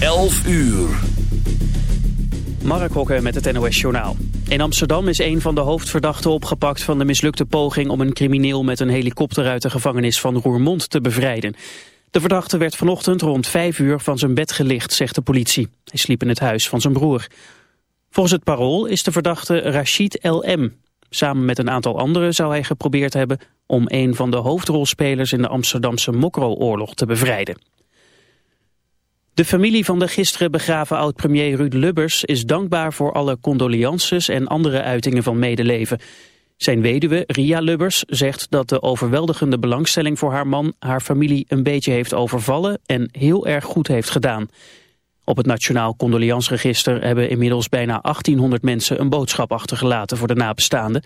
11 uur. Mark Hokker met het NOS Journaal. In Amsterdam is een van de hoofdverdachten opgepakt van de mislukte poging om een crimineel met een helikopter uit de gevangenis van Roermond te bevrijden. De verdachte werd vanochtend rond 5 uur van zijn bed gelicht, zegt de politie. Hij sliep in het huis van zijn broer. Volgens het parool is de verdachte Rachid L.M. Samen met een aantal anderen zou hij geprobeerd hebben om een van de hoofdrolspelers in de Amsterdamse Mokro-oorlog te bevrijden. De familie van de gisteren begraven oud-premier Ruud Lubbers is dankbaar voor alle condolences en andere uitingen van medeleven. Zijn weduwe, Ria Lubbers, zegt dat de overweldigende belangstelling voor haar man haar familie een beetje heeft overvallen en heel erg goed heeft gedaan. Op het Nationaal Condoliansregister hebben inmiddels bijna 1800 mensen een boodschap achtergelaten voor de nabestaanden.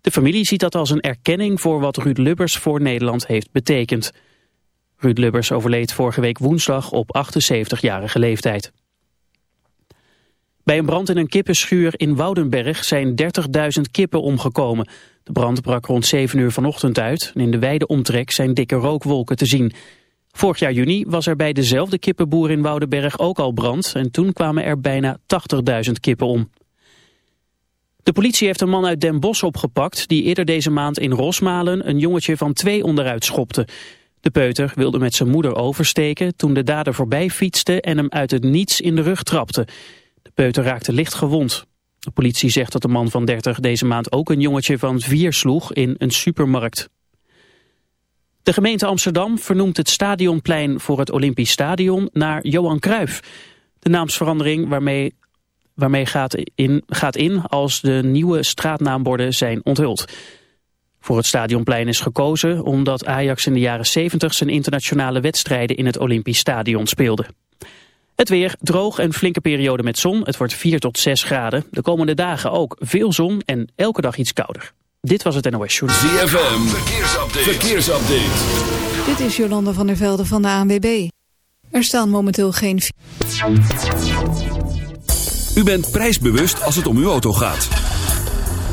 De familie ziet dat als een erkenning voor wat Ruud Lubbers voor Nederland heeft betekend. Ruud Lubbers overleed vorige week woensdag op 78-jarige leeftijd. Bij een brand in een kippenschuur in Woudenberg zijn 30.000 kippen omgekomen. De brand brak rond 7 uur vanochtend uit en in de wijde omtrek zijn dikke rookwolken te zien. Vorig jaar juni was er bij dezelfde kippenboer in Woudenberg ook al brand en toen kwamen er bijna 80.000 kippen om. De politie heeft een man uit Den Bosch opgepakt die eerder deze maand in Rosmalen een jongetje van twee onderuit schopte. De peuter wilde met zijn moeder oversteken toen de dader voorbij fietste en hem uit het niets in de rug trapte. De peuter raakte licht gewond. De politie zegt dat de man van 30 deze maand ook een jongetje van vier sloeg in een supermarkt. De gemeente Amsterdam vernoemt het stadionplein voor het Olympisch Stadion naar Johan Cruijff. De naamsverandering waarmee, waarmee gaat, in, gaat in als de nieuwe straatnaamborden zijn onthuld. Voor het stadionplein is gekozen omdat Ajax in de jaren 70 zijn internationale wedstrijden in het Olympisch Stadion speelde. Het weer, droog en flinke periode met zon. Het wordt 4 tot 6 graden. De komende dagen ook veel zon en elke dag iets kouder. Dit was het NOS Journal. ZFM, verkeersupdate. verkeersupdate. Dit is Jolanda van der Velde van de ANWB. Er staan momenteel geen... U bent prijsbewust als het om uw auto gaat.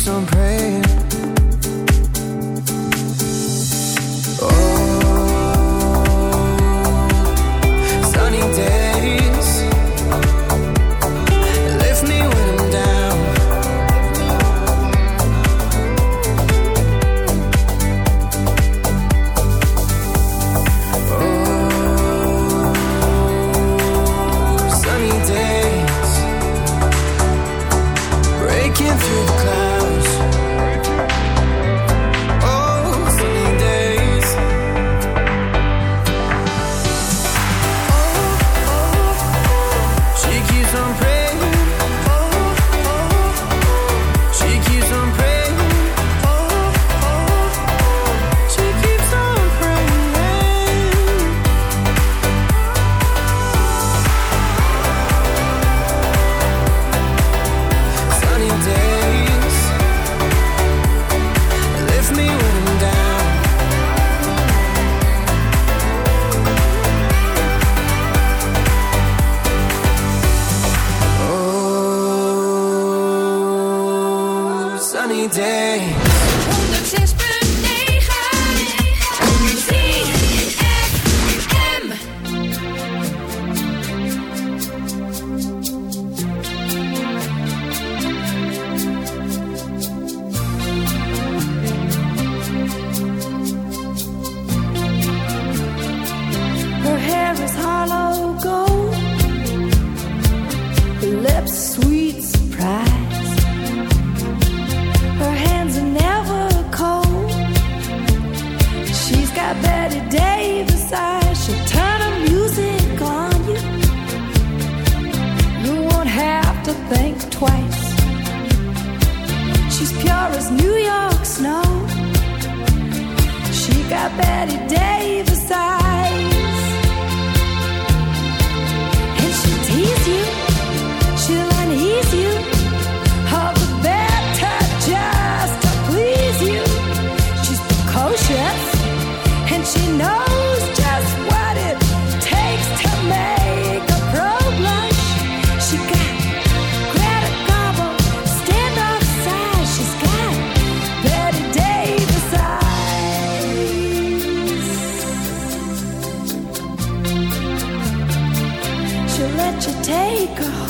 keeps on praying. take a home.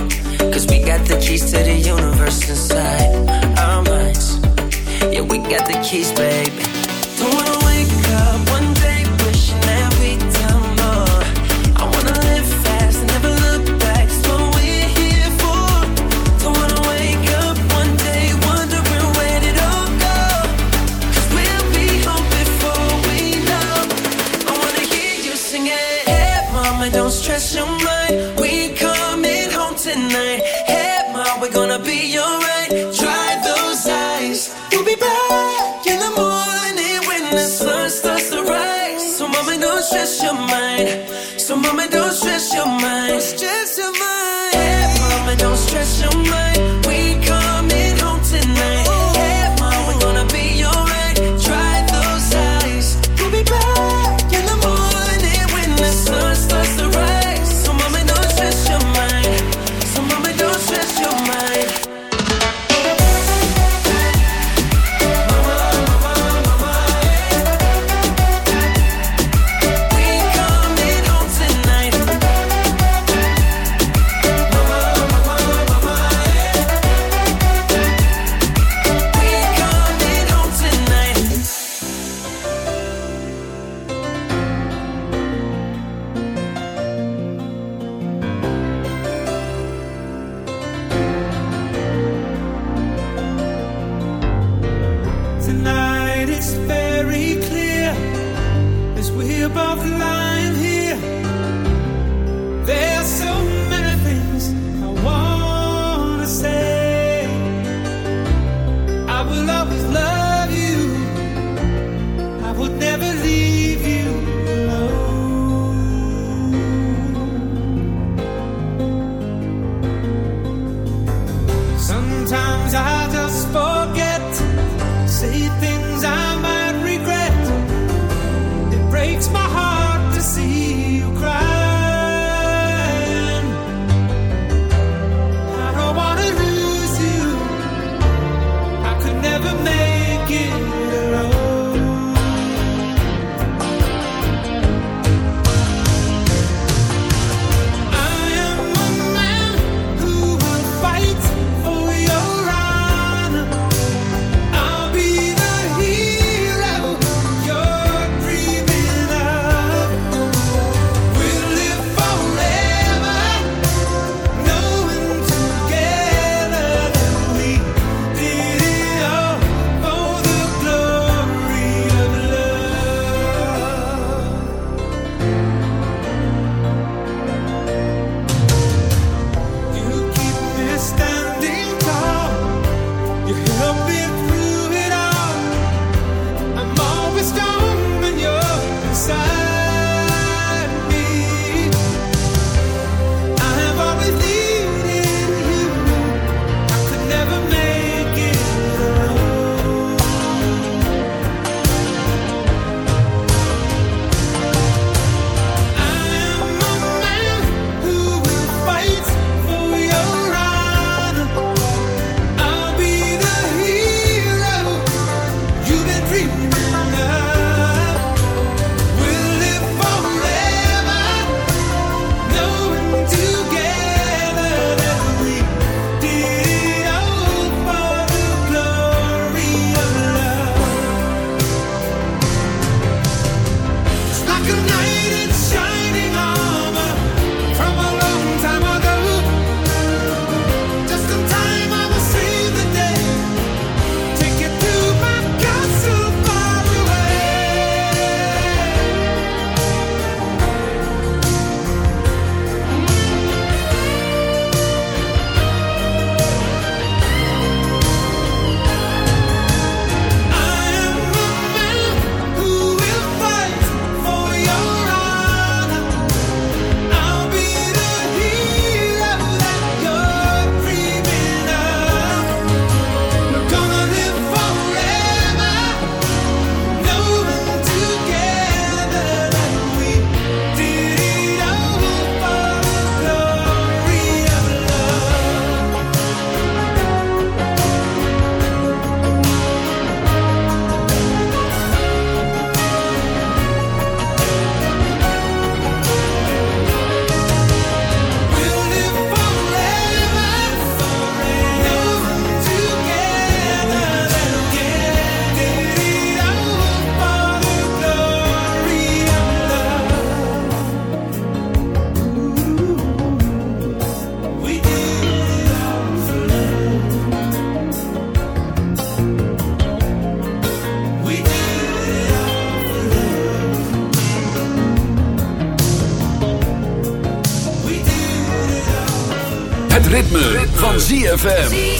ZFM.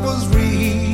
was real.